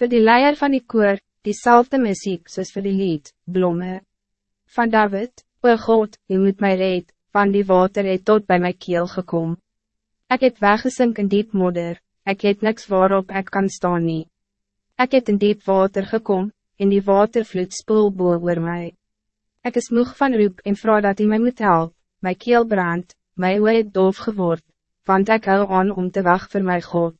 Voor die leier van die koor, diezelfde muziek soos voor die lied, blomme. Van David, o God, u moet mij red, van die water het tot bij mijn keel gekom. Ik heb weggesink in diep modder, ik het niks waarop ik kan staan nie. Ik het in diep water gekom, en die watervloed spoel boe oor my. Ek is moeg van roep en vraag dat hij mij moet helpen. my keel brand, my oor het doof geword, want ik hou aan om te wachten voor mijn God.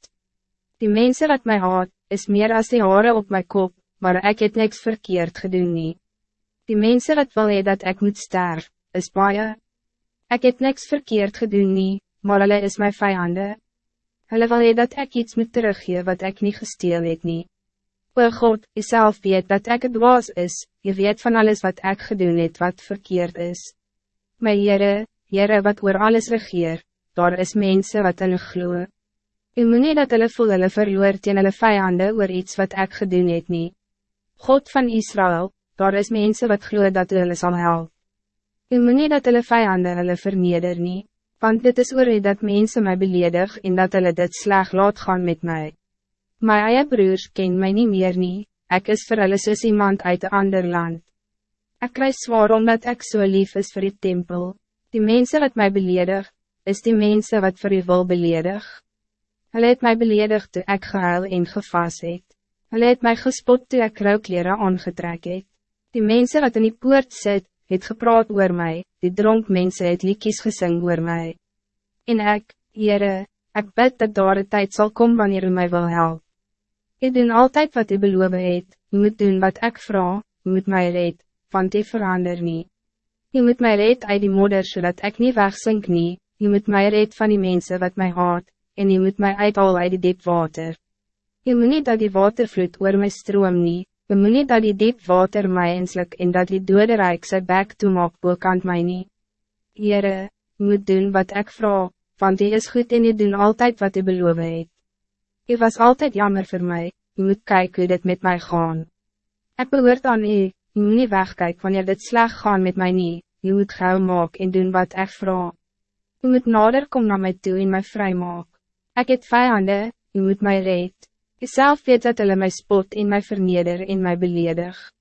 Die mensen wat mij haat, is meer als die haren op mijn kop, maar ik het niks verkeerd gedoen nie. Die mensen wat wil hee dat ik moet sterf, is baie. Ik het niks verkeerd gedoen nie, maar hulle is mijn vijanden. Hulle wil hee dat ik iets moet teruggeven wat ik niet gesteel het nie. O God, jy self weet dat ik het was is, je weet van alles wat ik gedoen het wat verkeerd is. My Heere, Heere wat oor alles regeer, daar is mensen wat hulle gloe. U moet nie dat hulle voel hulle verloor teen hulle vijanden oor iets wat ik gedoen het nie. God van Israël, daar is mensen wat gloe dat hulle sal help. U moet nie dat hulle vijanden hulle verneder nie, want dit is oor u dat mensen mij beledig en dat hulle dit sleg laat gaan met mij. My eie broers ken mij niet meer nie, ek is vir hulle soos iemand uit een ander land. Ik krijg zwaar omdat ik zo so lief is voor die tempel. Die mensen wat mij beledig, is die mensen wat voor u wil beledig. Hij het mij beledigd toen ik gehuil en gevas het. Hij het mij gespot toen ik rouwkleren aangetrek het. Die mensen wat in die poort zit, het gepraat oor mij, die dronk mensen het liedjes gesing oor mij. En ik, Heere, ik bid dat daar de tijd zal komen wanneer u mij wil helpen. Ik doe altijd wat u beloof het, u moet doen wat ik vraag, u moet mij red, want die verander niet. U moet mij red uit die modder zodat ik niet wegsink nie, u moet mij red van die mensen wat mij haat, en je moet mij uithaal uit die diep water. Je moet niet dat die watervloed oor my stroom nie, je moet niet dat die diep water mij inslik en dat die dode rijk sy bek toemaak boekant my nie. Heere, je moet doen wat ik vraag, want die is goed en je doen altijd wat je beloof het. Je was altijd jammer voor mij, je moet kijken hoe dit met mij gaan. Ik behoort aan u, je moet niet wegkijken wanneer dit sleg gaan met mij niet, je moet gauw maak en doen wat ik vraag. Je moet nader kom naar mij toe en mij vrij maak. Ik het vijanden, u moet mij red. Je zelf weet dat hulle mij spot en mij verneder en mij beledig.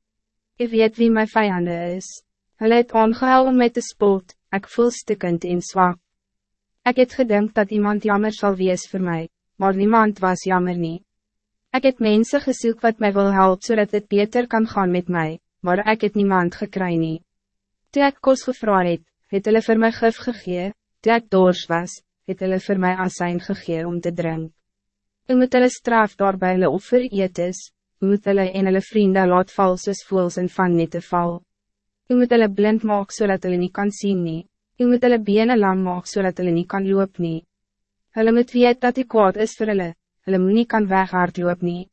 Je weet wie mijn vijanden is. Hulle het aangehou om mij te spot, ik voel stikkend en zwak. Ik het gedink dat iemand jammer zal wees voor mij, maar niemand was jammer niet. Ik het mensen gezoek wat mij wil helpen zodat het beter kan gaan met mij, maar ik het niemand gekry nie. Toe ek kos gevra het, het hulle vir my gif gegee, toe ek doors was, het hulle vir my asijn gegee om te drink. U moet hulle straf daarby hulle offer eet is, u moet hulle en hulle vrienden laat val soos voels en van nie te val. U moet hulle blind maak zodat hulle niet kan zien nie, u moet hulle bene lam maak zodat hulle niet kan loop nie. Hulle moet weet dat die kwaad is vir hulle, hulle moet nie kan weghard loop nie.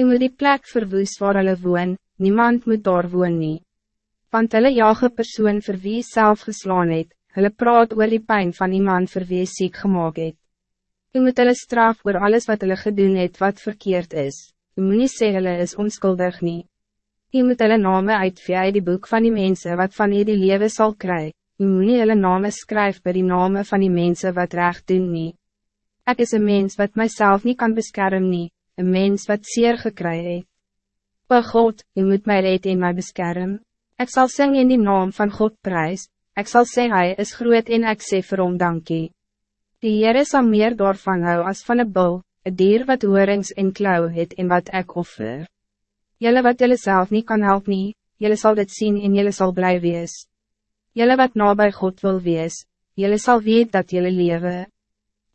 U moet die plek verwoes waar hulle woon, niemand moet daar woon nie. Want hulle jage persoon vir wie self geslaan het, Hulle praat oor die pijn van iemand vir wie ziek gemaakt het. U moet hulle straf oor alles wat hulle gedoen het wat verkeerd is. U moet nie sê hulle is onskuldig nie. U moet hulle name uitvee uit die boek van die mensen wat van die lewe sal kry. U moet nie hulle name skryf by die name van die mensen wat recht doen nie. Ek is een mens wat mijzelf niet kan beschermen nie, een mens wat zeer gekry het. O God, u moet mij red en mij beschermen. Ik zal zingen in die naam van God prijs, Ik zal zeggen hij is groot en ek sê vir hom dankie. Die Heere sal meer daarvan hou as van een bul, een dier wat hoorings en klauw het en wat ek offer. Jelle wat jelle zelf niet kan helpen, nie, jelle zal dit zien en jelle zal blij wees. Jelle wat na bij God wil wees, jelle zal weet dat jelle lewe.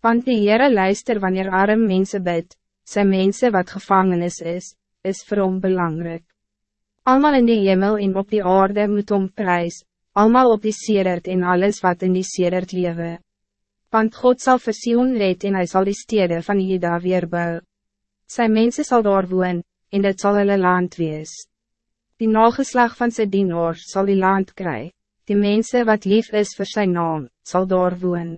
Want die Heere luister wanneer arm mensen bid, zijn mensen wat gevangenis is, is vir hom belangrijk. Almal in die hemel en op die aarde moet om prijs, allemaal op die sedert en alles wat in die sedert lewe. Want God zal vir Sion red en hij zal die stede van Jeda weer bou. Sy mense sal daar woon, en dit sal hulle land wees. Die nageslag van sy dienaar sal die land kry, die mense wat lief is voor zijn naam, zal daar woon.